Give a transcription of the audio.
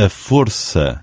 a força.